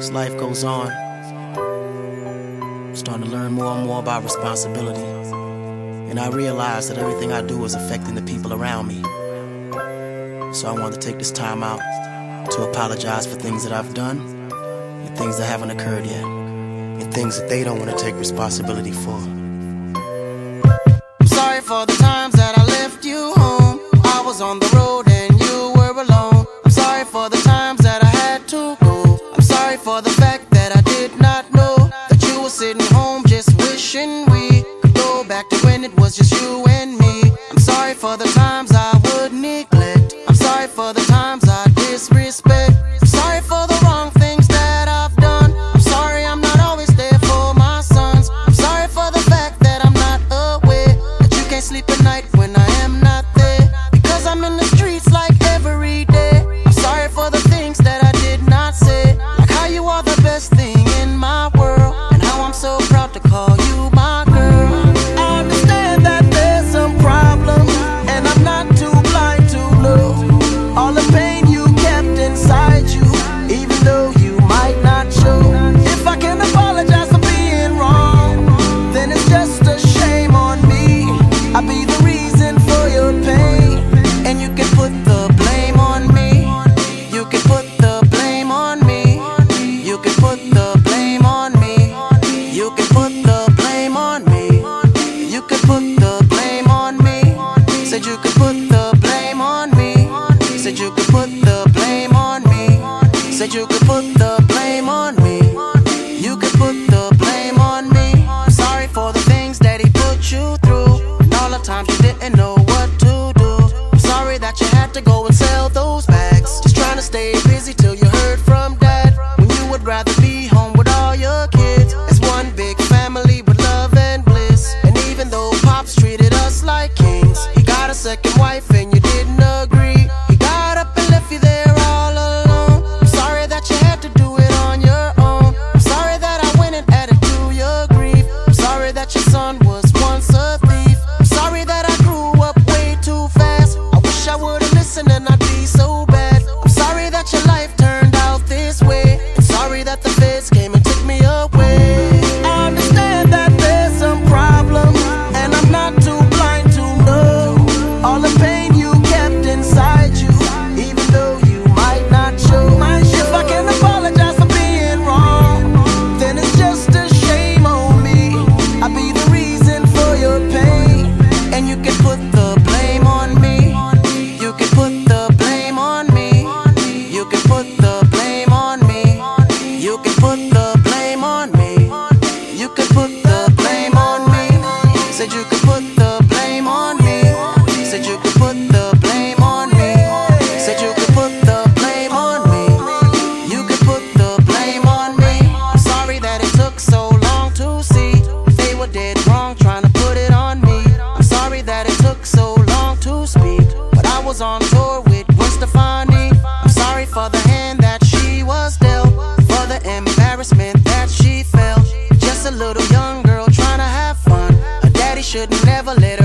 As life goes on, I'm starting to learn more and more about responsibility. And I realize that everything I do is affecting the people around me. So I want to take this time out to apologize for things that I've done, and things that haven't occurred yet, and things that they don't want to take responsibility for. I'm sorry for the times that I left you home. I was on the road. it was just you Said you could put the blame on me. Said you could put the blame on me. You could put the blame on me. Sorry for the things that he put you through. And all the times you didn't know what to do. I'm sorry that you had to go and sell those bags. Just trying to stay busy till you heard from dad. When you would rather Said you could put the blame on me. Said you could put the blame on me. Said you could put the blame on me. You could put the blame on me. Sorry that it took so long to see. They were dead wrong trying to put it on me. I'm sorry that it took so long to speak. But I was on tour with Gwen Stefani. I'm sorry for the hand that she was dealt. For the embarrassment that she felt. Just a little young should never let